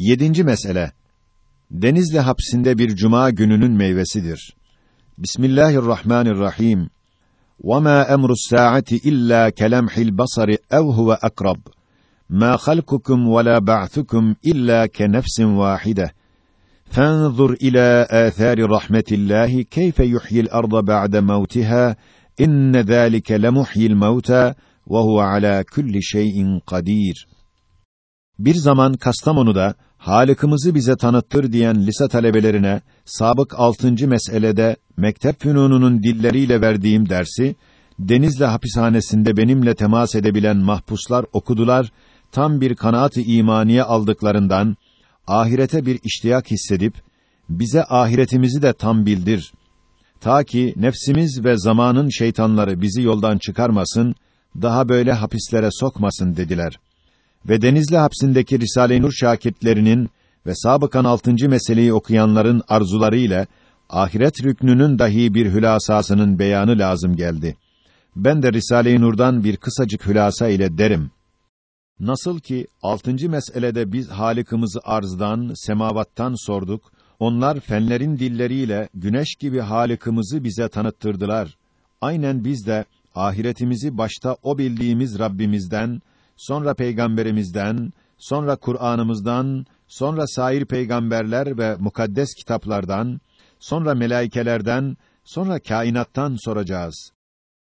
Yedinci mesele. Denizli hapsinde bir cuma gününün meyvesidir. Bismillahirrahmanirrahim. وَمَا أَمْرُ السَّاعَةِ إِلَّا كَلَمْحِ الْبَصَرِ أَوْ هُوَ أَقْرَبُ مَا خَلْقُكُمْ وَلَا بَعْثُكُمْ إِلَّا كَنَفْسٍ وَاحِدَةٍ فانظر إلى آثار رحمة الله كيف يحيي الأرض بعد موتها إن ذلك لمحيي الموتى وهو على كل شيء قدير Bir zaman Kastamonu'da Halık'ımızı bize tanıttır diyen lise talebelerine sabık altıncı meselede mektep fünununun dilleriyle verdiğim dersi Denizli hapishanesinde benimle temas edebilen mahpuslar okudular, tam bir kanaat-ı imaniye aldıklarından ahirete bir iştiyak hissedip bize ahiretimizi de tam bildir. Ta ki nefsimiz ve zamanın şeytanları bizi yoldan çıkarmasın, daha böyle hapislere sokmasın dediler. Ve Denizli hapsindeki Risale-i Nur şakirtlerinin ve sabıkan altıncı meseleyi okuyanların arzuları ile ahiret rüknünün dahi bir hülasasının beyanı lazım geldi. Ben de Risale-i Nur'dan bir kısacık hülasa ile derim. Nasıl ki altıncı meselede biz Halık'ımızı arzdan, semavattan sorduk, onlar fenlerin dilleriyle güneş gibi Halık'ımızı bize tanıttırdılar. Aynen biz de ahiretimizi başta o bildiğimiz Rabbimizden, sonra peygamberimizden, sonra Kur'an'ımızdan, sonra sair peygamberler ve mukaddes kitaplardan, sonra melaikelerden, sonra kainattan soracağız.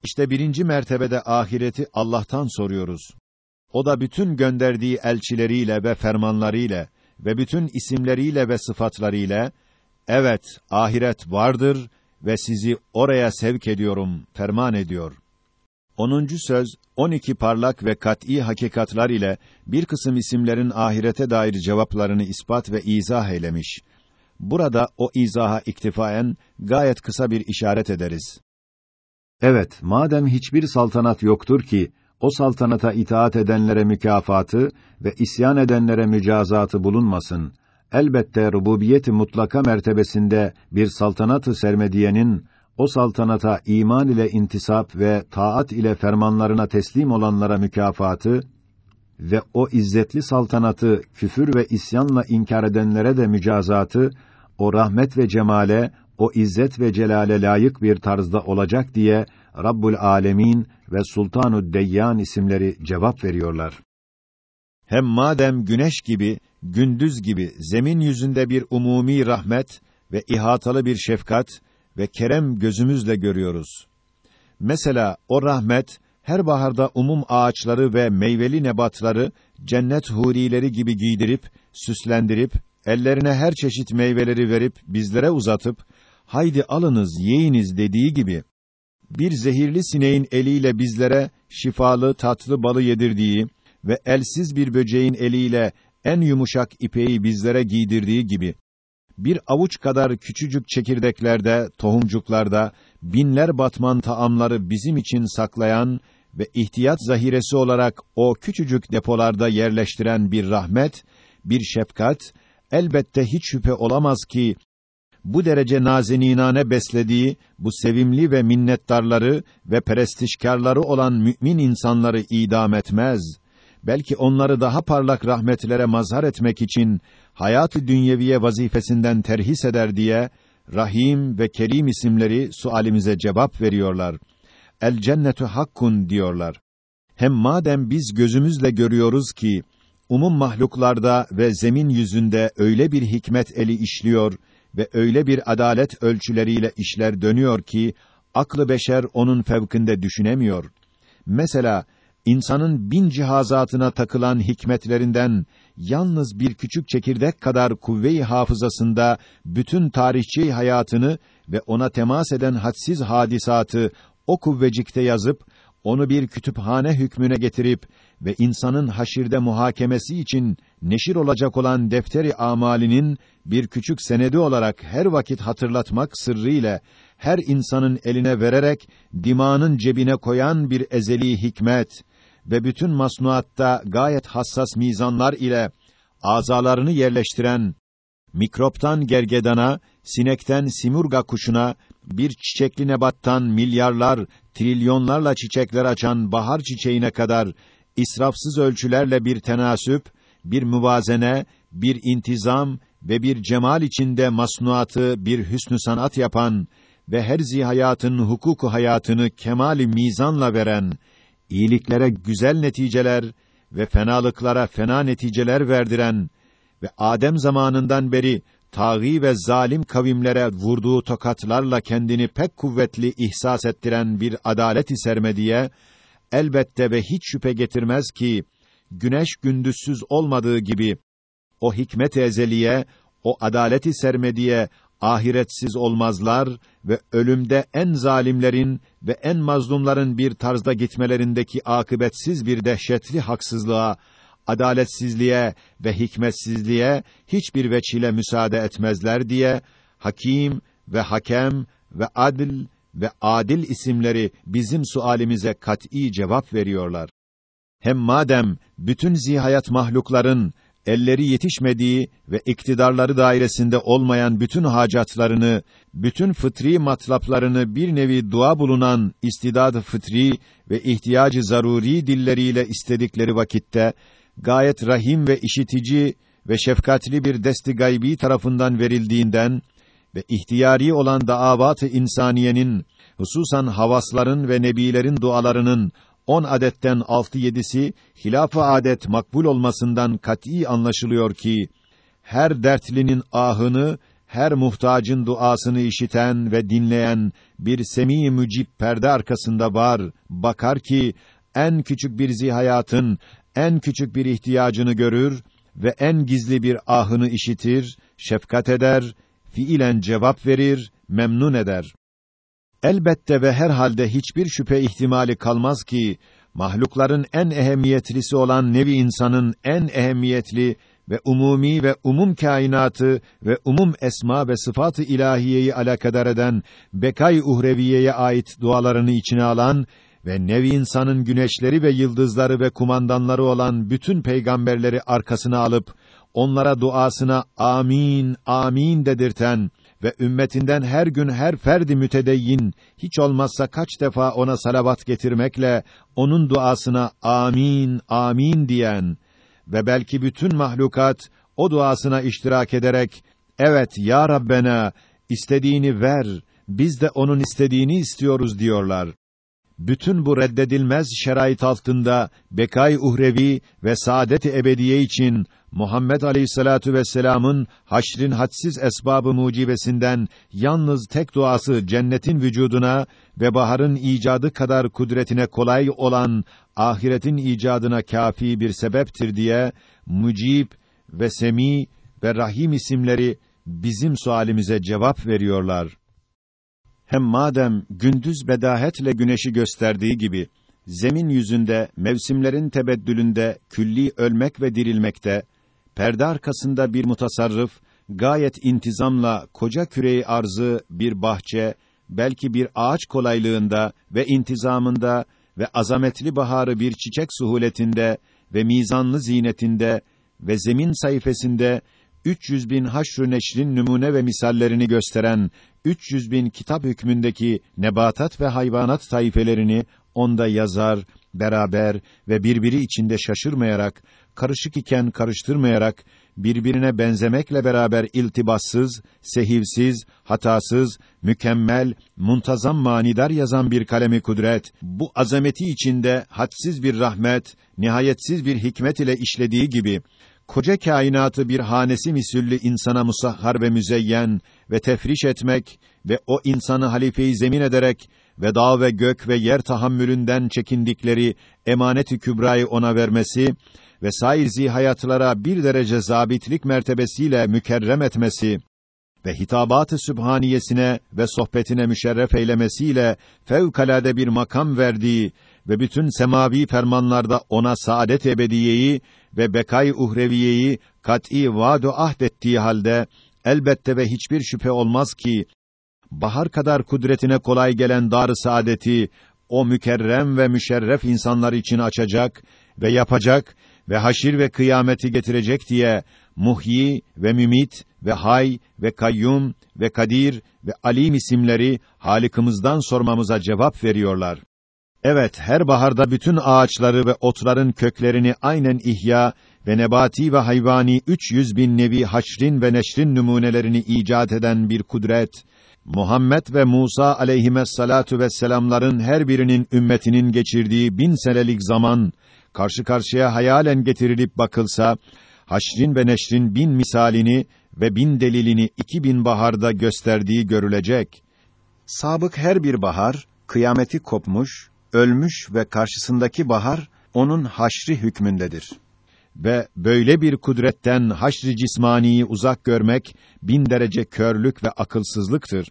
İşte birinci mertebede ahireti Allah'tan soruyoruz. O da bütün gönderdiği elçileriyle ve fermanlarıyla ve bütün isimleriyle ve sıfatlarıyla evet ahiret vardır ve sizi oraya sevk ediyorum ferman ediyor. Onuncu söz 12 parlak ve kat'î hakikatlar ile bir kısım isimlerin ahirete dair cevaplarını ispat ve izah eylemiş. Burada o izaha iktifaen gayet kısa bir işaret ederiz. Evet, madem hiçbir saltanat yoktur ki o saltanata itaat edenlere mükafatı ve isyan edenlere mücazatı bulunmasın. Elbette rububiyeti mutlaka mertebesinde bir saltanatı sermediyenin o saltanata iman ile intisap ve taat ile fermanlarına teslim olanlara mükafatı ve o izzetli saltanatı küfür ve isyanla inkar edenlere de mücazatı o rahmet ve cemale, o izzet ve celale layık bir tarzda olacak diye Rabbul Alemin ve Sultanu Deyyan isimleri cevap veriyorlar. Hem madem güneş gibi, gündüz gibi zemin yüzünde bir umumi rahmet ve ihatalı bir şefkat ve kerem gözümüzle görüyoruz. Mesela o rahmet her baharda umum ağaçları ve meyveli nebatları cennet hurileri gibi giydirip, süslendirip, ellerine her çeşit meyveleri verip bizlere uzatıp haydi alınız, yiyiniz dediği gibi bir zehirli sineğin eliyle bizlere şifalı tatlı balı yedirdiği ve elsiz bir böceğin eliyle en yumuşak ipeği bizlere giydirdiği gibi bir avuç kadar küçücük çekirdeklerde, tohumcuklarda binler batman taamları bizim için saklayan ve ihtiyat zahiresi olarak o küçücük depolarda yerleştiren bir rahmet, bir şefkat elbette hiç şüphe olamaz ki bu derece nazeninane beslediği bu sevimli ve minnettarları ve perestişkarları olan mümin insanları idam etmez. Belki onları daha parlak rahmetlere mazhar etmek için hayat-ı dünyeviye vazifesinden terhis eder diye Rahim ve Kerim isimleri sualimize cevap veriyorlar. El cennetu hakkun diyorlar. Hem madem biz gözümüzle görüyoruz ki umum mahluklarda ve zemin yüzünde öyle bir hikmet eli işliyor ve öyle bir adalet ölçüleriyle işler dönüyor ki aklı beşer onun fevkinde düşünemiyor. Mesela insanın bin cihazatına takılan hikmetlerinden yalnız bir küçük çekirdek kadar kuvve-i hafızasında bütün tarihçi hayatını ve ona temas eden hadsiz hadisatı o kuvvecikte yazıp onu bir kütüphane hükmüne getirip ve insanın haşirde muhakemesi için neşir olacak olan defteri amalinin bir küçük senedi olarak her vakit hatırlatmak sırrıyla her insanın eline vererek dimağının cebine koyan bir ezeli hikmet ve bütün masnuatta gayet hassas mizanlar ile azalarını yerleştiren mikroptan gergedana, sinekten simurga kuşuna, bir çiçekli nebattan milyarlar, trilyonlarla çiçekler açan bahar çiçeğine kadar israfsız ölçülerle bir tenasüp, bir müvazene, bir intizam ve bir cemal içinde masnuatı bir hüsnü sanat yapan ve her zihayatın hukuku hayatını kemali mizanla veren, iyiliklere güzel neticeler ve fenalıklara fena neticeler verdiren ve Adem zamanından beri tağî ve zalim kavimlere vurduğu tokatlarla kendini pek kuvvetli ihsas ettiren bir adalet-i sermediye elbette ve hiç şüphe getirmez ki güneş gündüzsüz olmadığı gibi o hikmet-i ezeliye, o adalet-i sermediye ahiretsiz olmazlar ve ölümde en zalimlerin ve en mazlumların bir tarzda gitmelerindeki akıbetsiz bir dehşetli haksızlığa, adaletsizliğe ve hikmetsizliğe hiçbir veçile müsaade etmezler diye Hakim ve Hakem ve Adil ve Adil isimleri bizim sualimize kat'î cevap veriyorlar. Hem madem bütün zihayat mahlukların elleri yetişmediği ve iktidarları dairesinde olmayan bütün hacatlarını, bütün fıtri matlaplarını bir nevi dua bulunan istidad fıtri ve ihtiyacı zaruri dilleriyle istedikleri vakitte gayet rahim ve işitici ve şefkatli bir desti gaybi tarafından verildiğinden ve ihtiyari olan daavat-ı insaniyenin hususan havasların ve nebilerin dualarının on adetten altı yedisi hilaf-ı adet makbul olmasından kat'î anlaşılıyor ki her dertlinin ahını her muhtacın duasını işiten ve dinleyen bir semi mücib perde arkasında var bakar ki en küçük bir zihayatın en küçük bir ihtiyacını görür ve en gizli bir ahını işitir, şefkat eder, fiilen cevap verir, memnun eder. Elbette ve herhalde hiçbir şüphe ihtimali kalmaz ki mahlukların en ehemmiyetlisi olan nevi insanın en ehemmiyetli ve umumi ve umum kainatı ve umum esma ve sıfat-ı ilahiyeyi alakadar eden bekay uhreviyeye ait dualarını içine alan ve nevi insanın güneşleri ve yıldızları ve kumandanları olan bütün peygamberleri arkasına alıp onlara duasına amin amin dedirten ve ümmetinden her gün her ferdi mütedeyyin hiç olmazsa kaç defa ona salavat getirmekle onun duasına amin amin diyen ve belki bütün mahlukat o duasına iştirak ederek evet ya Rabbena istediğini ver biz de onun istediğini istiyoruz. diyorlar bütün bu reddedilmez şerait altında bekay uhrevi ve saadet-i ebediye için Muhammed Aleyhissalatu vesselam'ın haşrin hadsiz esbabı mucibesinden yalnız tek duası cennetin vücuduna ve baharın icadı kadar kudretine kolay olan ahiretin icadına kafi bir sebeptir diye mucib ve semi ve rahim isimleri bizim sualimize cevap veriyorlar. Hem madem gündüz bedahetle güneşi gösterdiği gibi zemin yüzünde mevsimlerin tebeddülünde külli ölmek ve dirilmekte perde arkasında bir mutasarrıf gayet intizamla koca küreyi arzı bir bahçe belki bir ağaç kolaylığında ve intizamında ve azametli baharı bir çiçek suhuletinde ve mizanlı zinetinde ve zemin sayfasında 300 bin haşr neşrin numune ve misallerini gösteren 300 bin kitap hükmündeki nebatat ve hayvanat taifelerini onda yazar, beraber ve birbiri içinde şaşırmayarak, karışık iken karıştırmayarak, birbirine benzemekle beraber iltibassız, sehivsiz, hatasız, mükemmel, muntazam manidar yazan bir kalemi kudret, bu azameti içinde hadsiz bir rahmet, nihayetsiz bir hikmet ile işlediği gibi, koca kainatı bir hanesi misüllü insana musahhar ve müzeyyen ve tefriş etmek ve o insanı halife-i zemin ederek ve dağ ve gök ve yer tahammülünden çekindikleri emanet-i kübrayı ona vermesi ve sair hayatlara bir derece zabitlik mertebesiyle mükerrem etmesi ve hitabat-ı sübhaniyesine ve sohbetine müşerref eylemesiyle fevkalade bir makam verdiği ve bütün semavi fermanlarda ona saadet ebediyeyi ve bekay uhreviyeyi kat'î vaadu ahdettiği halde elbette ve hiçbir şüphe olmaz ki bahar kadar kudretine kolay gelen dar saadeti o mükerrem ve müşerref insanlar için açacak ve yapacak ve haşir ve kıyameti getirecek diye muhyi ve mümit ve hay ve kayyum ve kadir ve alim isimleri Halikimizden sormamıza cevap veriyorlar. Evet, her baharda bütün ağaçları ve otların köklerini aynen ihya ve nebati ve hayvani 300 bin nevi haşrin ve neşrin numunelerini icat eden bir kudret, Muhammed ve Musa aleyhissalatu vesselamların her birinin ümmetinin geçirdiği bin senelik zaman, karşı karşıya hayalen getirilip bakılsa, haşrin ve neşrin bin misalini ve bin delilini iki bin baharda gösterdiği görülecek. Sabık her bir bahar, kıyameti kopmuş, ölmüş ve karşısındaki bahar, onun haşri hükmündedir. Ve böyle bir kudretten haşri cismaniyi uzak görmek, bin derece körlük ve akılsızlıktır.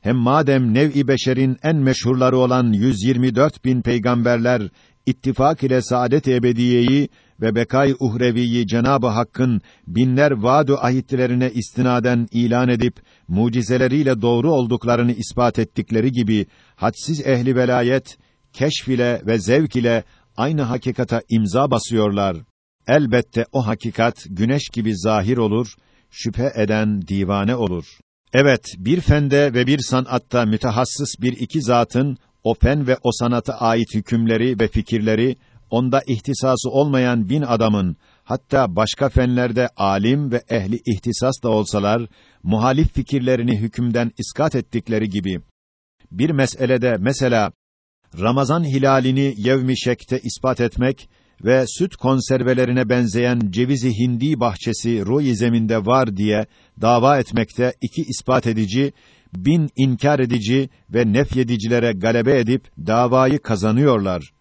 Hem madem nev-i beşerin en meşhurları olan 124 bin peygamberler, ittifak ile saadet-i ebediyeyi ve bekay uhreviyi Cenabı Hakk'ın binler vaadu ahitlerine istinaden ilan edip mucizeleriyle doğru olduklarını ispat ettikleri gibi hadsiz ehli velayet keşf ile ve zevk ile aynı hakikata imza basıyorlar. Elbette o hakikat güneş gibi zahir olur, şüphe eden divane olur. Evet, bir fende ve bir sanatta mütehassıs bir iki zatın o fen ve o sanata ait hükümleri ve fikirleri onda ihtisası olmayan bin adamın hatta başka fenlerde alim ve ehli ihtisas da olsalar muhalif fikirlerini hükümden iskat ettikleri gibi bir meselede mesela Ramazan hilalini yevmi şekte ispat etmek ve süt konservelerine benzeyen cevizi hindi bahçesi ruh zeminde var diye dava etmekte iki ispat edici, bin inkar edici ve nefyedicilere galebe edip davayı kazanıyorlar.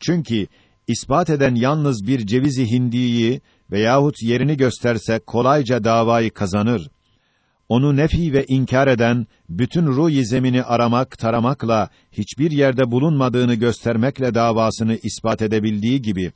Çünkü ispat eden yalnız bir cevizi hindiyi veyahut yerini gösterse kolayca davayı kazanır. Onu nefi ve inkar eden, bütün ruh zemini aramak, taramakla, hiçbir yerde bulunmadığını göstermekle davasını ispat edebildiği gibi,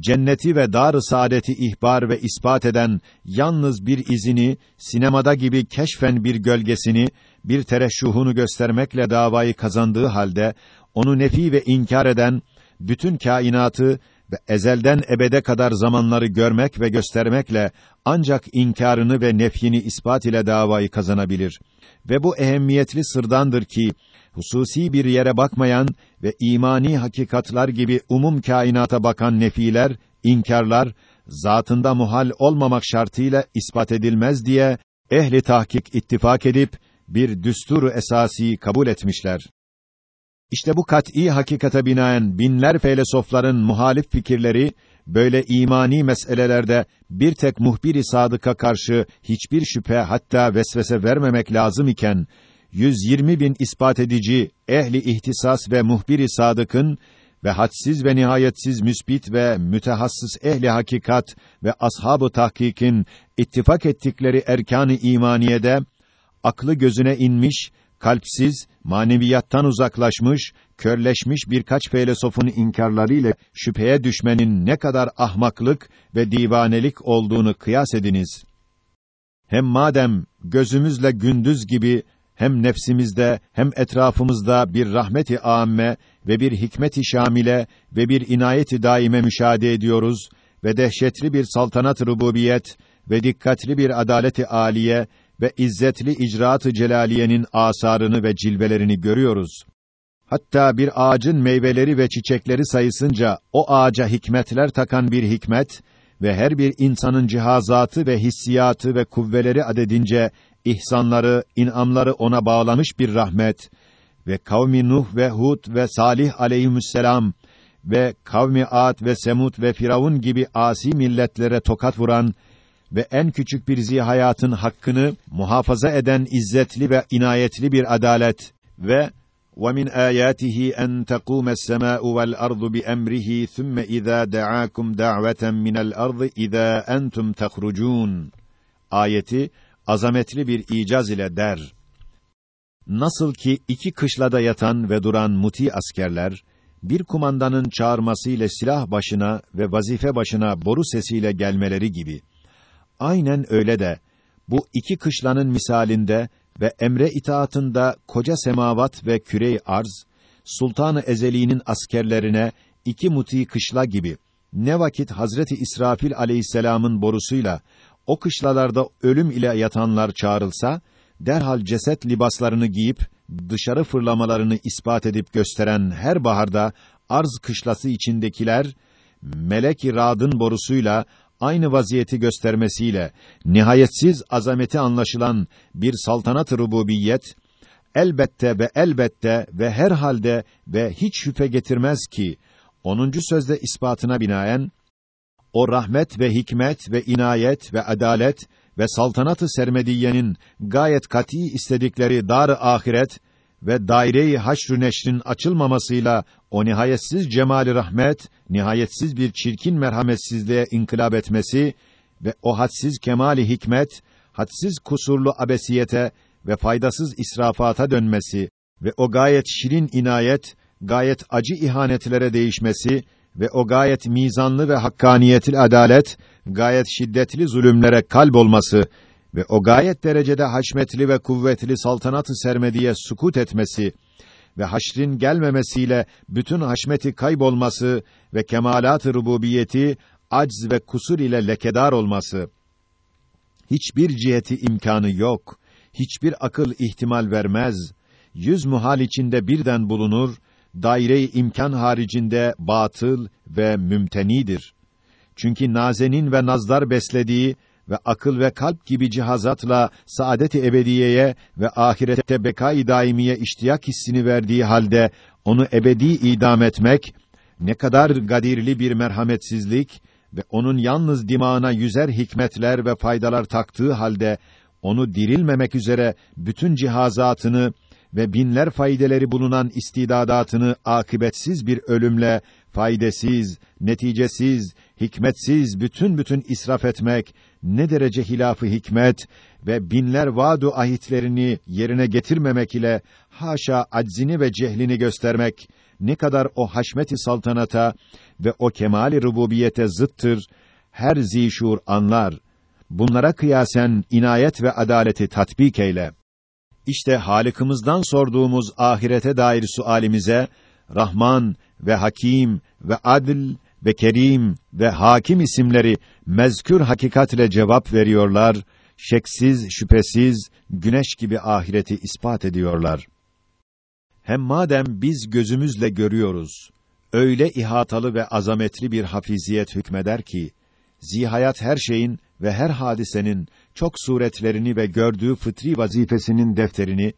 cenneti ve dar-ı saadeti ihbar ve ispat eden yalnız bir izini, sinemada gibi keşfen bir gölgesini, bir tereşşuhunu göstermekle davayı kazandığı halde, onu nefi ve inkar eden, bütün kainatı ve ezelden ebede kadar zamanları görmek ve göstermekle ancak inkarını ve nefyini ispat ile davayı kazanabilir. Ve bu ehemmiyetli sırdandır ki hususi bir yere bakmayan ve imani hakikatlar gibi umum kainata bakan nefiler, inkarlar zatında muhal olmamak şartıyla ispat edilmez diye ehli tahkik ittifak edip bir düsturu esasi kabul etmişler. İşte bu kat'î hakikate binaen binler felsefeler'in muhalif fikirleri böyle imani meselelerde bir tek muhbir-i sadıka karşı hiçbir şüphe hatta vesvese vermemek lazım iken 120 bin ispat edici ehli ihtisas ve muhbir-i sadıkın ve hadsiz ve nihayetsiz müsbit ve mütehassıs ehli hakikat ve ashab-ı tahkikin ittifak ettikleri erkan-ı imaniyede aklı gözüne inmiş kalpsiz, maneviyattan uzaklaşmış, körleşmiş birkaç felsefonun inkarlarıyla şüpheye düşmenin ne kadar ahmaklık ve divanelik olduğunu kıyas ediniz. Hem madem gözümüzle gündüz gibi hem nefsimizde hem etrafımızda bir rahmeti âmme ve bir hikmeti şamile ve bir inayeti daime müşahede ediyoruz ve dehşetli bir saltanat rububiyet ve dikkatli bir adaleti âliye ve izzetli icraat-ı celaliyenin asarını ve cilvelerini görüyoruz. Hatta bir ağacın meyveleri ve çiçekleri sayısınca o ağaca hikmetler takan bir hikmet ve her bir insanın cihazatı ve hissiyatı ve kuvveleri adedince ihsanları, inamları ona bağlamış bir rahmet ve kavmi Nuh ve Hud ve Salih aleyhisselam ve kavmi Ad ve Semud ve Firavun gibi asi milletlere tokat vuran ve en küçük bir zihayatın hakkını muhafaza eden izzetli ve inayetli bir adalet ve وَمِنْ آيَاتِهِ أَنْ تَقُومَ السَّمَاءُ وَالْأَرْضُ بِأَمْرِهِ ثُمَّ إِذَا دَعَاكُمْ دَعْوَةً مِنَ الْأَرْضِ إِذَا أَنْتُمْ تَخْرُجُونَ Ayeti azametli bir icaz ile der. Nasıl ki iki kışlada yatan ve duran muti askerler bir kumandanın çağırmasıyla silah başına ve vazife başına boru sesiyle gelmeleri gibi Aynen öyle de bu iki kışlanın misalinde ve emre itaatında koca semavat ve küre arz Sultanı Ezeli'nin askerlerine iki muti kışla gibi ne vakit Hazreti İsrafil aleyhisselamın borusuyla o kışlalarda ölüm ile yatanlar çağrılsa derhal ceset libaslarını giyip dışarı fırlamalarını ispat edip gösteren her baharda arz kışlası içindekiler melek-i radın borusuyla aynı vaziyeti göstermesiyle nihayetsiz azameti anlaşılan bir saltanat-ı rububiyet elbette ve elbette ve her halde ve hiç şüphe getirmez ki 10. sözde ispatına binaen o rahmet ve hikmet ve inayet ve adalet ve saltanatı sermediyenin gayet kati istedikleri dar-ı ahiret ve daire-i haşr neşrin açılmamasıyla o nihayetsiz cemali rahmet, nihayetsiz bir çirkin merhametsizliğe inkılap etmesi ve o hadsiz kemali hikmet, hadsiz kusurlu abesiyete ve faydasız israfata dönmesi ve o gayet şirin inayet, gayet acı ihanetlere değişmesi ve o gayet mizanlı ve hakkaniyetil adalet, gayet şiddetli zulümlere kalp olması ve o gayet derecede haşmetli ve kuvvetli saltanatı sermediye sukut etmesi ve haşrin gelmemesiyle bütün haşmeti kaybolması ve kemalat-ı rububiyeti acz ve kusur ile lekedar olması hiçbir ciheti imkanı yok. Hiçbir akıl ihtimal vermez. Yüz muhal içinde birden bulunur. Daire-i imkan haricinde batıl ve mümtenidir. Çünkü nazenin ve nazlar beslediği ve akıl ve kalp gibi cihazatla saadet-i ebediyeye ve ahirette bekâ-i daimiye iştiyak hissini verdiği halde onu ebedi idam etmek ne kadar gadirli bir merhametsizlik ve onun yalnız dimağına yüzer hikmetler ve faydalar taktığı halde onu dirilmemek üzere bütün cihazatını ve binler faydeleri bulunan istidadatını akıbetsiz bir ölümle faydasız, neticesiz, hikmetsiz bütün bütün israf etmek ne derece hilafı hikmet ve binler vaadu ahitlerini yerine getirmemek ile haşa aczini ve cehlini göstermek ne kadar o haşmeti saltanata ve o kemali rububiyete zıttır her zişur anlar. Bunlara kıyasen inayet ve adaleti tatbik eyle. İşte Halık'ımızdan sorduğumuz ahirete dair sualimize Rahman ve Hakim ve Adil ve Kerim ve Hakim isimleri mezkür hakikatle cevap veriyorlar, şeksiz, şüphesiz, güneş gibi ahireti ispat ediyorlar. Hem madem biz gözümüzle görüyoruz, öyle ihatalı ve azametli bir hafiziyet hükmeder ki, zihayat her şeyin ve her hadisenin çok suretlerini ve gördüğü fıtri vazifesinin defterini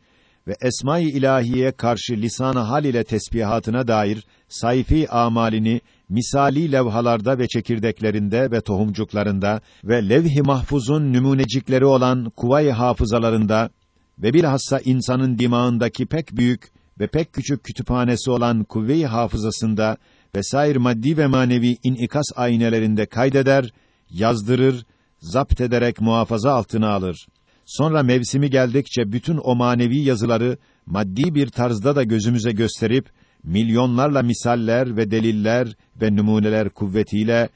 ve esma-i ilahiye karşı lisan-ı hal ile tesbihatına dair sayfi amalini misali levhalarda ve çekirdeklerinde ve tohumcuklarında ve levh-i mahfuzun nümunecikleri olan kuvay hafızalarında ve bilhassa insanın dimağındaki pek büyük ve pek küçük kütüphanesi olan kuvve-i hafızasında vesair maddi ve manevi inikas aynelerinde kaydeder, yazdırır, zapt ederek muhafaza altına alır. Sonra mevsimi geldikçe bütün o manevi yazıları maddi bir tarzda da gözümüze gösterip milyonlarla misaller ve deliller ve numuneler kuvvetiyle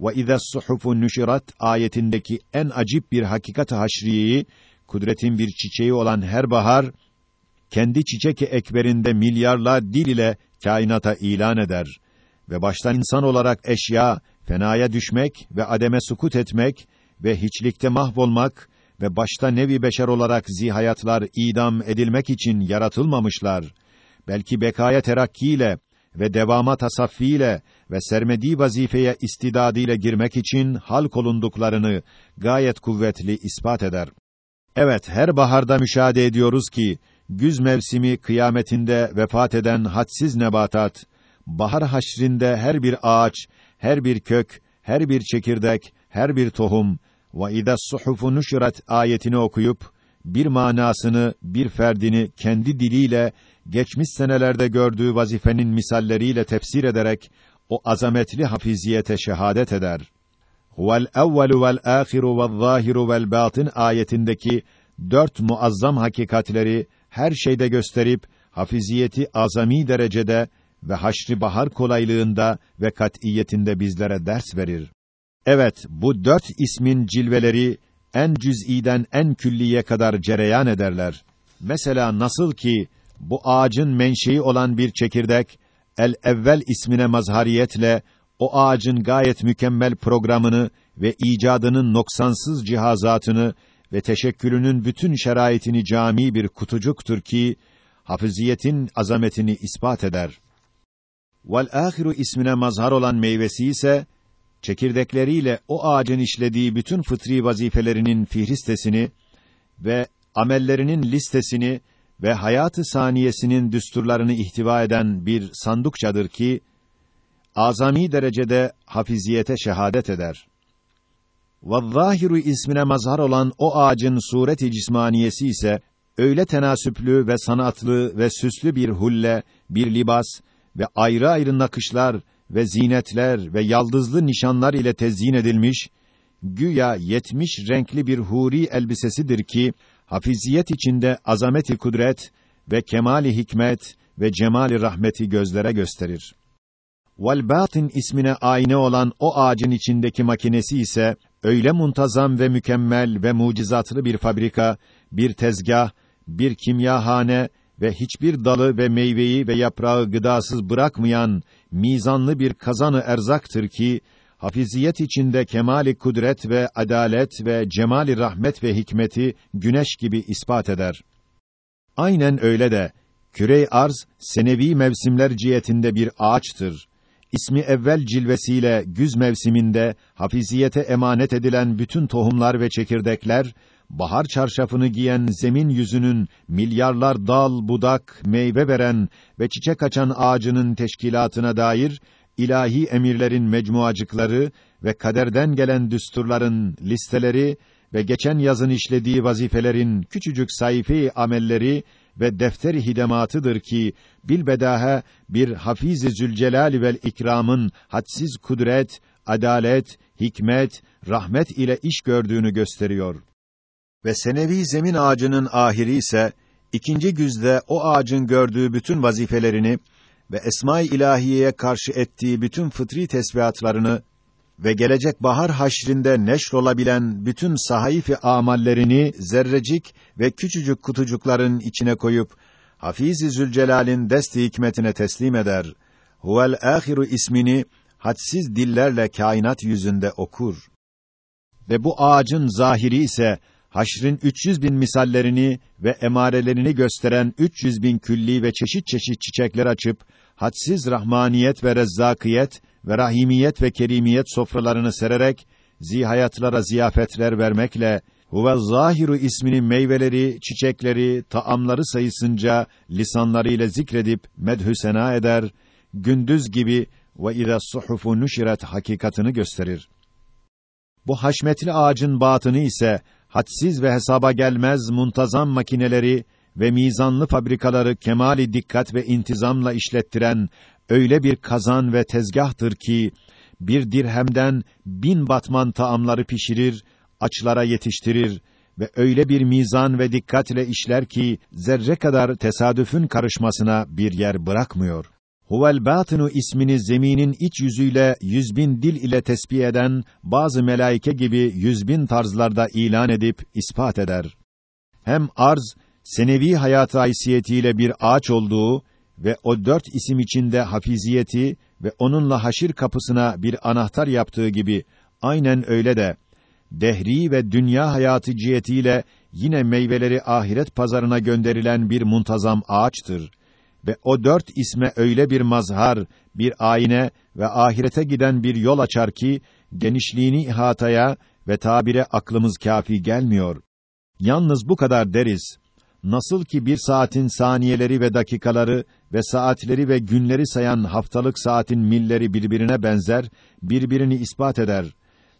ve izâ suhufu nüşirat ayetindeki en acip bir hakikat haşriyeyi kudretin bir çiçeği olan her bahar kendi çiçek ekberinde milyarlar dil ile kainata ilan eder ve baştan insan olarak eşya fenaya düşmek ve ademe sukut etmek ve hiçlikte mahvolmak ve başta nevi beşer olarak zihayatlar idam edilmek için yaratılmamışlar. Belki bekaya terakkiyle ve devama tasaffiyle ve sermedi vazifeye istidadiyle girmek için halk olunduklarını gayet kuvvetli ispat eder. Evet, her baharda müşahede ediyoruz ki güz mevsimi kıyametinde vefat eden hadsiz nebatat, bahar haşrinde her bir ağaç, her bir kök, her bir çekirdek, her bir tohum ve ida suhufu nuşrat ayetini okuyup bir manasını, bir ferdini kendi diliyle geçmiş senelerde gördüğü vazifenin misalleriyle tefsir ederek o azametli hafiziyete şehadet eder. Huvel evvelu vel ahiru vel zahiru vel batın ayetindeki dört muazzam hakikatleri her şeyde gösterip hafiziyeti azami derecede ve haşri bahar kolaylığında ve kat'iyetinde bizlere ders verir. Evet, bu dört ismin cilveleri en cüz'iden en külliye kadar cereyan ederler. Mesela nasıl ki bu ağacın menşei olan bir çekirdek el evvel ismine mazhariyetle o ağacın gayet mükemmel programını ve icadının noksansız cihazatını ve teşekkülünün bütün şeraitini cami bir kutucuktur ki hafiziyetin azametini ispat eder. Vel ahiru ismine mazhar olan meyvesi ise çekirdekleriyle o ağacın işlediği bütün fıtri vazifelerinin fihristesini ve amellerinin listesini ve hayatı saniyesinin düsturlarını ihtiva eden bir sandukçadır ki azami derecede hafiziyete şehadet eder. Vallahiru ismine mazhar olan o ağacın sureti cismaniyesi ise öyle tenasüplü ve sanatlı ve süslü bir hulle, bir libas ve ayrı ayrı nakışlar ve zinetler ve yaldızlı nişanlar ile tezyin edilmiş, güya yetmiş renkli bir huri elbisesidir ki, hafiziyet içinde azameti kudret ve kemali hikmet ve cemali rahmeti gözlere gösterir. Vel batin ismine ayne olan o ağacın içindeki makinesi ise öyle muntazam ve mükemmel ve mucizatlı bir fabrika, bir tezgah, bir kimyahane ve hiçbir dalı ve meyveyi ve yaprağı gıdasız bırakmayan mizanlı bir kazanı erzaktır ki hafiziyet içinde kemali kudret ve adalet ve cemali rahmet ve hikmeti güneş gibi ispat eder. Aynen öyle de kürey arz senevi mevsimler cihetinde bir ağaçtır. İsmi evvel cilvesiyle güz mevsiminde hafiziyete emanet edilen bütün tohumlar ve çekirdekler bahar çarşafını giyen zemin yüzünün milyarlar dal, budak, meyve veren ve çiçek açan ağacının teşkilatına dair ilahi emirlerin mecmuacıkları ve kaderden gelen düsturların listeleri ve geçen yazın işlediği vazifelerin küçücük sayfi amelleri ve defteri hidematıdır ki bilbedahe bir Hafiz-i Zülcelal vel ikramın hadsiz kudret, adalet, hikmet, rahmet ile iş gördüğünü gösteriyor. Ve senevi zemin ağacının ahiri ise ikinci güzde o ağacın gördüğü bütün vazifelerini ve esma-i ilahiyeye karşı ettiği bütün fıtri tesbihatlarını ve gelecek bahar haşrinde neşr olabilen bütün sahayif amallerini zerrecik ve küçücük kutucukların içine koyup Hafiz-i Zülcelal'in dest hikmetine teslim eder. Huvel ahiru ismini hadsiz dillerle kainat yüzünde okur. Ve bu ağacın zahiri ise haşrin 300 bin misallerini ve emarelerini gösteren 300 bin külli ve çeşit çeşit çiçekler açıp hadsiz rahmaniyet ve rezzakiyet ve rahimiyet ve kerimiyet sofralarını sererek zihayatlara ziyafetler vermekle huve zahiru isminin meyveleri, çiçekleri, taamları sayısınca lisanlarıyla zikredip medhü sena eder, gündüz gibi ve ila suhufu nüşiret hakikatını gösterir. Bu haşmetli ağacın batını ise hadsiz ve hesaba gelmez muntazam makineleri ve mizanlı fabrikaları kemali dikkat ve intizamla işlettiren öyle bir kazan ve tezgahtır ki bir dirhemden bin batman taamları pişirir, açlara yetiştirir ve öyle bir mizan ve dikkatle işler ki zerre kadar tesadüfün karışmasına bir yer bırakmıyor. Huvel batinu ismini zeminin iç yüzüyle yüz bin dil ile tesbih eden bazı melaike gibi yüz bin tarzlarda ilan edip ispat eder. Hem arz, senevi hayatı haysiyetiyle bir ağaç olduğu ve o dört isim içinde hafiziyeti ve onunla haşir kapısına bir anahtar yaptığı gibi aynen öyle de dehri ve dünya hayatı cihetiyle yine meyveleri ahiret pazarına gönderilen bir muntazam ağaçtır ve o dört isme öyle bir mazhar, bir ayine ve ahirete giden bir yol açar ki genişliğini ihataya ve tabire aklımız kafi gelmiyor. Yalnız bu kadar deriz. Nasıl ki bir saatin saniyeleri ve dakikaları ve saatleri ve günleri sayan haftalık saatin milleri birbirine benzer, birbirini ispat eder.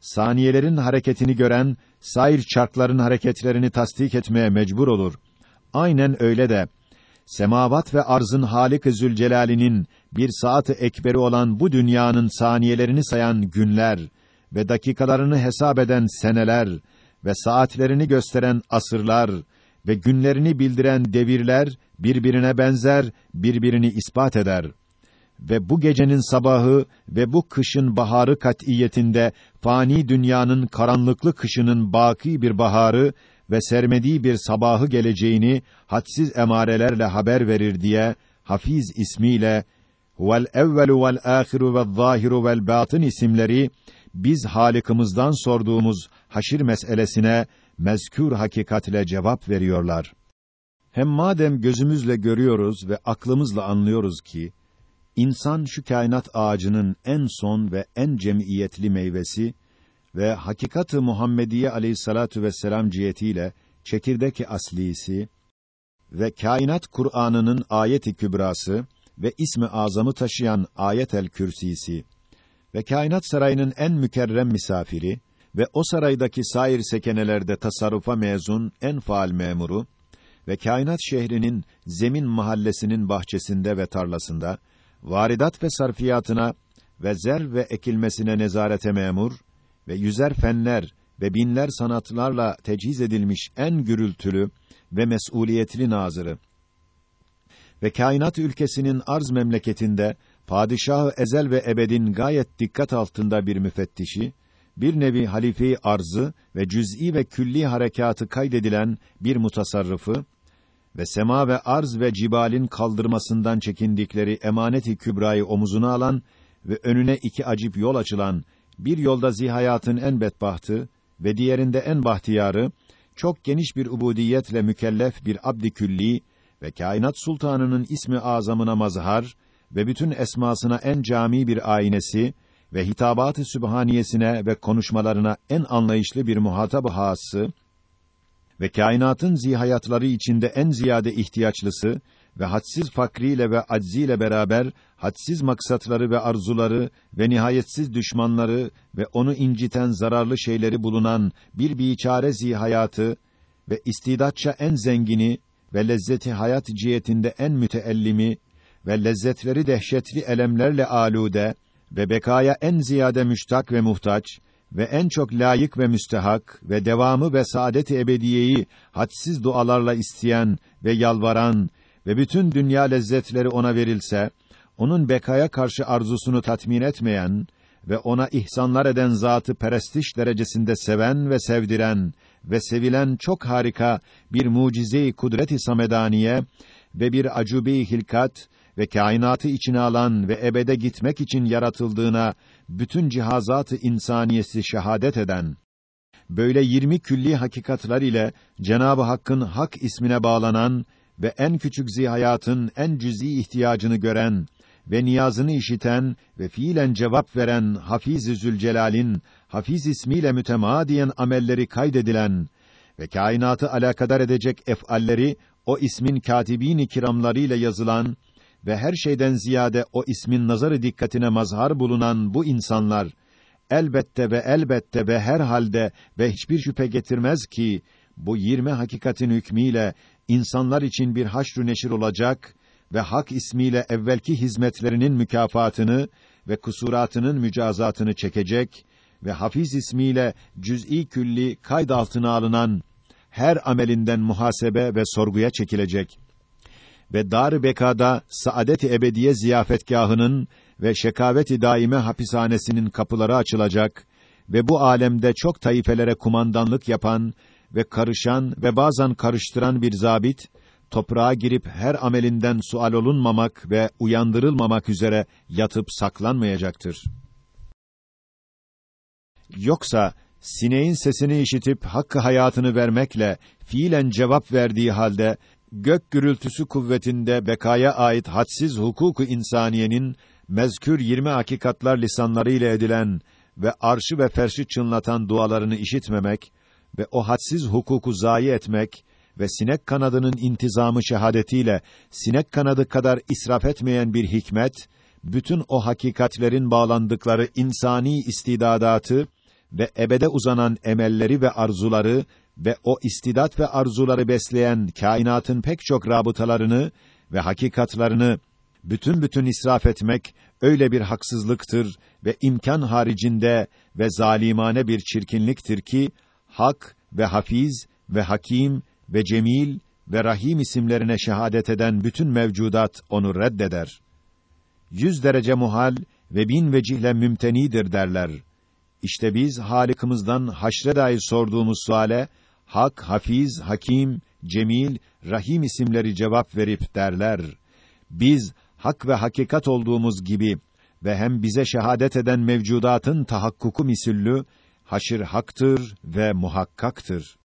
Saniyelerin hareketini gören, sair çarkların hareketlerini tasdik etmeye mecbur olur. Aynen öyle de, semavat ve arzın Halik-i Zülcelal'inin bir saat-ı ekberi olan bu dünyanın saniyelerini sayan günler ve dakikalarını hesap eden seneler ve saatlerini gösteren asırlar ve günlerini bildiren devirler birbirine benzer, birbirini ispat eder. Ve bu gecenin sabahı ve bu kışın baharı kat'iyetinde fani dünyanın karanlıklı kışının baki bir baharı ve sermediği bir sabahı geleceğini hadsiz emarelerle haber verir diye Hafiz ismiyle vel evvelu vel ahiru vel zahiru vel batın isimleri biz Halikimizden sorduğumuz haşir meselesine mezkür hakikatle cevap veriyorlar. Hem madem gözümüzle görüyoruz ve aklımızla anlıyoruz ki insan şu kainat ağacının en son ve en cemiyetli meyvesi ve hakikatı Muhammediye Aleyhissalatu vesselam cihetiyle çekirdek aslisi ve kainat Kur'an'ının ayeti kübrası ve ismi azamı taşıyan ayetel kürsisi ve kainat sarayının en mükerrem misafiri ve o saraydaki sair sekenelerde tasarrufa mezun en faal memuru ve kainat şehrinin zemin mahallesinin bahçesinde ve tarlasında varidat ve sarfiyatına ve zer ve ekilmesine nezarete memur ve yüzer fenler ve binler sanatlarla tecihiz edilmiş en gürültülü ve mesuliyetli nazırı ve kainat ülkesinin arz memleketinde padişahı ezel ve ebedin gayet dikkat altında bir müfettişi, bir nevi halife arzı ve cüz'i ve külli harekatı kaydedilen bir mutasarrıfı ve sema ve arz ve cibalin kaldırmasından çekindikleri emaneti kübrayı omuzuna alan ve önüne iki acip yol açılan bir yolda zihayatın en bedbahtı ve diğerinde en bahtiyarı çok geniş bir ubudiyetle mükellef bir abd külli ve kainat sultanının ismi azamına mazhar ve bütün esmasına en cami bir aynesi ve hitabat-ı sübhaniyesine ve konuşmalarına en anlayışlı bir muhatap hası ve kainatın zihayatları içinde en ziyade ihtiyaçlısı ve hadsiz fakriyle ve acziyle beraber hadsiz maksatları ve arzuları ve nihayetsiz düşmanları ve onu inciten zararlı şeyleri bulunan bir biçare zihayatı ve istidatça en zengini ve lezzeti hayat cihetinde en müteellimi ve lezzetleri dehşetli elemlerle alude ve bekaya en ziyade müştak ve muhtaç ve en çok layık ve müstehak ve devamı ve saadet-i ebediyeyi hadsiz dualarla isteyen ve yalvaran ve bütün dünya lezzetleri ona verilse, onun bekaya karşı arzusunu tatmin etmeyen ve ona ihsanlar eden zatı perestiş derecesinde seven ve sevdiren ve sevilen çok harika bir mucize-i kudret-i samedaniye ve bir acube-i hilkat ve kainatı içine alan ve ebede gitmek için yaratıldığına bütün cihazat-ı insaniyesi şehadet eden böyle yirmi külli hakikatlar ile Cenabı Hakk'ın hak ismine bağlanan ve en küçük zihayatın en cüz'i ihtiyacını gören ve niyazını işiten ve fiilen cevap veren Hafiz-i Zülcelal'in Hafiz ismiyle mütemadiyen amelleri kaydedilen ve kainatı alakadar edecek ef'alleri o ismin katibîn-i kiramlarıyla yazılan ve her şeyden ziyade o ismin nazarı dikkatine mazhar bulunan bu insanlar elbette ve elbette ve her halde ve hiçbir şüphe getirmez ki bu yirmi hakikatin hükmüyle insanlar için bir haşr neşir olacak ve hak ismiyle evvelki hizmetlerinin mükafatını ve kusuratının mücazatını çekecek ve hafiz ismiyle cüz'i külli kayd altına alınan her amelinden muhasebe ve sorguya çekilecek ve dar bekada saadet-i ebediye ziyafetgahının ve şekavet-i daime hapishanesinin kapıları açılacak ve bu alemde çok taifelere kumandanlık yapan ve karışan ve bazen karıştıran bir zabit toprağa girip her amelinden sual olunmamak ve uyandırılmamak üzere yatıp saklanmayacaktır. Yoksa sineğin sesini işitip hakkı hayatını vermekle fiilen cevap verdiği halde gök gürültüsü kuvvetinde bekaya ait hadsiz hukuku insaniyenin mezkür 20 hakikatlar lisanlarıyla edilen ve arşı ve ferşi çınlatan dualarını işitmemek ve o hadsiz hukuku zayi etmek ve sinek kanadının intizamı şehadetiyle sinek kanadı kadar israf etmeyen bir hikmet bütün o hakikatlerin bağlandıkları insani istidadatı ve ebede uzanan emelleri ve arzuları ve o istidat ve arzuları besleyen kainatın pek çok rabıtalarını ve hakikatlarını bütün bütün israf etmek öyle bir haksızlıktır ve imkan haricinde ve zalimane bir çirkinliktir ki hak ve hafiz ve hakim ve cemil ve rahim isimlerine şehadet eden bütün mevcudat onu reddeder. Yüz derece muhal ve bin vecihle mümtenidir derler. İşte biz Halikimizden haşre dair sorduğumuz suale Hak, Hafiz, Hakim, Cemil, Rahim isimleri cevap verip derler. Biz hak ve hakikat olduğumuz gibi ve hem bize şehadet eden mevcudatın tahakkuku misüllü haşir haktır ve muhakkaktır.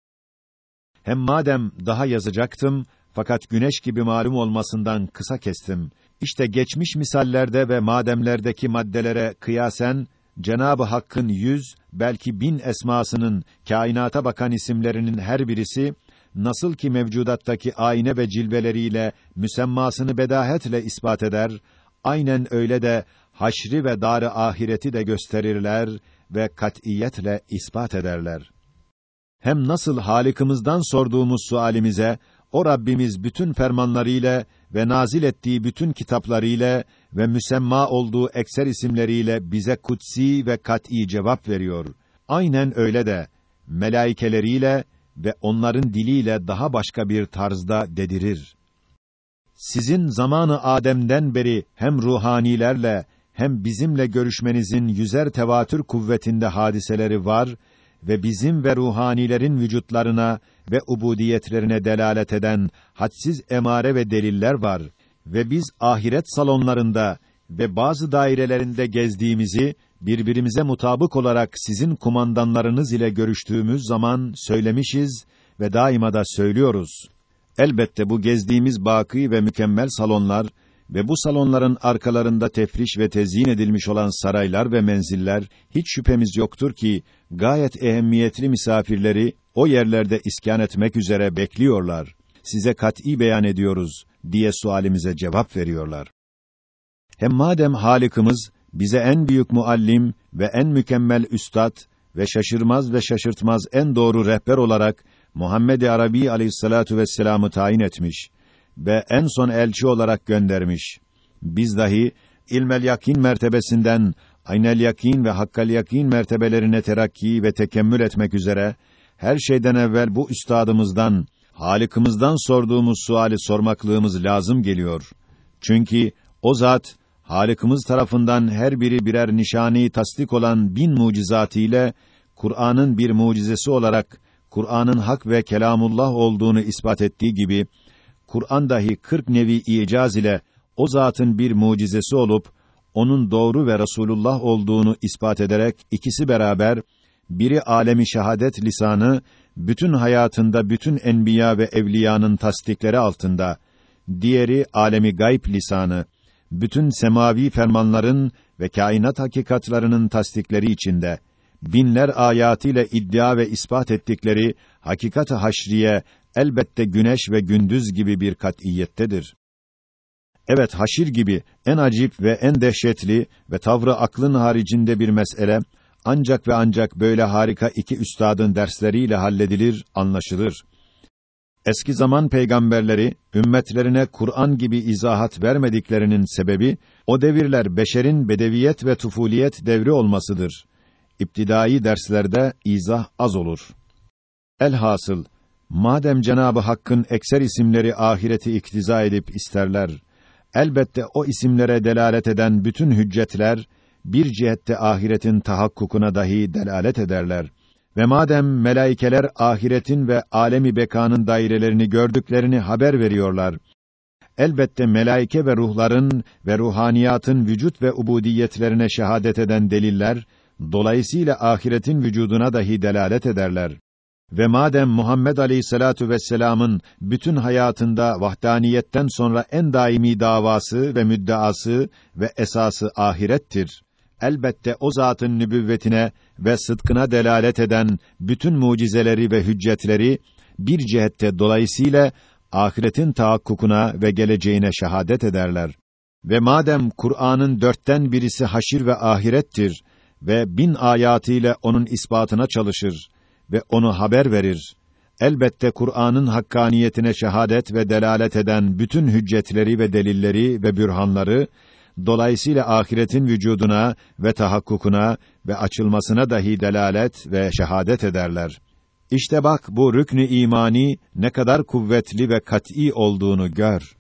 Hem madem daha yazacaktım fakat güneş gibi malum olmasından kısa kestim. İşte geçmiş misallerde ve mademlerdeki maddelere kıyasen Cenabı Hakk'ın yüz belki bin esmasının kainata bakan isimlerinin her birisi nasıl ki mevcudattaki ayna ve cilveleriyle müsemmasını bedahetle ispat eder, aynen öyle de haşri ve darı ahireti de gösterirler ve katiyetle ispat ederler. Hem nasıl Halikimizden sorduğumuz sualimize o Rabbimiz bütün fermanlarıyla ve nazil ettiği bütün kitaplarıyla ve müsemma olduğu ekser isimleriyle bize kutsi ve kat'î cevap veriyor. Aynen öyle de melaikeleriyle ve onların diliyle daha başka bir tarzda dedirir. Sizin zamanı Adem'den beri hem ruhanilerle hem bizimle görüşmenizin yüzer tevatür kuvvetinde hadiseleri var ve bizim ve ruhanilerin vücutlarına ve ubudiyetlerine delalet eden hadsiz emare ve deliller var ve biz ahiret salonlarında ve bazı dairelerinde gezdiğimizi birbirimize mutabık olarak sizin kumandanlarınız ile görüştüğümüz zaman söylemişiz ve daima da söylüyoruz. Elbette bu gezdiğimiz baki ve mükemmel salonlar ve bu salonların arkalarında tefriş ve tezyin edilmiş olan saraylar ve menziller hiç şüphemiz yoktur ki gayet ehemmiyetli misafirleri o yerlerde iskan etmek üzere bekliyorlar. Size kat'î beyan ediyoruz diye sualimize cevap veriyorlar. Hem madem Halikimiz bize en büyük muallim ve en mükemmel üstad ve şaşırmaz ve şaşırtmaz en doğru rehber olarak Muhammed Arabi Aleyhissalatu vesselam'ı tayin etmiş ve en son elçi olarak göndermiş. Biz dahi ilmel yakin mertebesinden aynel yakin ve hakkal yakin mertebelerine terakki ve tekemmül etmek üzere her şeyden evvel bu üstadımızdan, Halikimizden sorduğumuz suali sormaklığımız lazım geliyor. Çünkü o zat Halikimiz tarafından her biri birer nişani tasdik olan bin mucizatı ile Kur'an'ın bir mucizesi olarak Kur'an'ın hak ve kelamullah olduğunu ispat ettiği gibi Kur'an dahi 40 nevi icaz ile o zatın bir mucizesi olup onun doğru ve Resulullah olduğunu ispat ederek ikisi beraber biri alemi şehadet lisanı bütün hayatında bütün enbiya ve evliyanın tasdikleri altında diğeri alemi gayb lisanı bütün semavi fermanların ve kainat hakikatlarının tasdikleri içinde binler ayatıyla iddia ve ispat ettikleri hakikat-ı haşriye elbette güneş ve gündüz gibi bir kat'iyettedir. Evet, haşir gibi en acip ve en dehşetli ve tavrı aklın haricinde bir mesele ancak ve ancak böyle harika iki üstadın dersleriyle halledilir, anlaşılır. Eski zaman peygamberleri ümmetlerine Kur'an gibi izahat vermediklerinin sebebi o devirler beşerin bedeviyet ve tufuliyet devri olmasıdır. İptidai derslerde izah az olur. Elhasıl madem Cenabı Hakk'ın ekser isimleri ahireti iktiza edip isterler, elbette o isimlere delalet eden bütün hüccetler bir cihette ahiretin tahakkukuna dahi delalet ederler. Ve madem melaikeler ahiretin ve alemi bekanın dairelerini gördüklerini haber veriyorlar. Elbette melaike ve ruhların ve ruhaniyatın vücut ve ubudiyetlerine şehadet eden deliller dolayısıyla ahiretin vücuduna dahi delalet ederler. Ve madem Muhammed Aleyhisselatu vesselam'ın bütün hayatında vahdaniyetten sonra en daimi davası ve müddeası ve esası ahirettir elbette o zatın nübüvvetine ve sıdkına delalet eden bütün mucizeleri ve hüccetleri bir cihette dolayısıyla ahiretin tahakkukuna ve geleceğine şehadet ederler. Ve madem Kur'an'ın dörtten birisi haşir ve ahirettir ve bin ayatıyla onun ispatına çalışır ve onu haber verir, elbette Kur'an'ın hakkaniyetine şehadet ve delalet eden bütün hüccetleri ve delilleri ve bürhanları dolayısıyla ahiretin vücuduna ve tahakkukuna ve açılmasına dahi delalet ve şehadet ederler. İşte bak bu rüknü imani ne kadar kuvvetli ve kat'î olduğunu gör.